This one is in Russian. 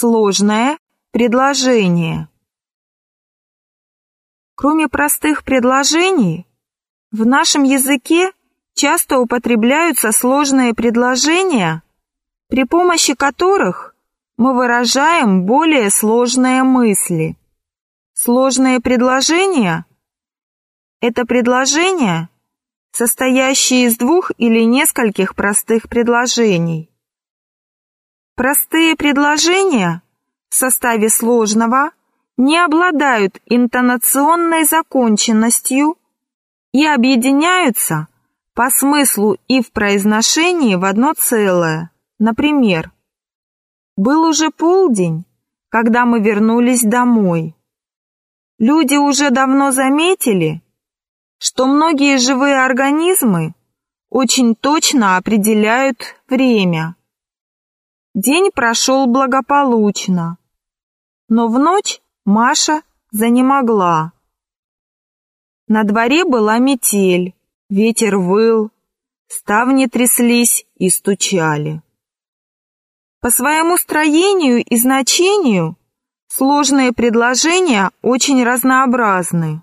Сложное предложение. Кроме простых предложений, в нашем языке часто употребляются сложные предложения, при помощи которых мы выражаем более сложные мысли. Сложные предложения – это предложения, состоящие из двух или нескольких простых предложений. Простые предложения в составе сложного не обладают интонационной законченностью и объединяются по смыслу и в произношении в одно целое. Например, «Был уже полдень, когда мы вернулись домой». Люди уже давно заметили, что многие живые организмы очень точно определяют время. День прошел благополучно, но в ночь Маша занемогла. На дворе была метель, ветер выл, ставни тряслись и стучали. По своему строению и значению сложные предложения очень разнообразны.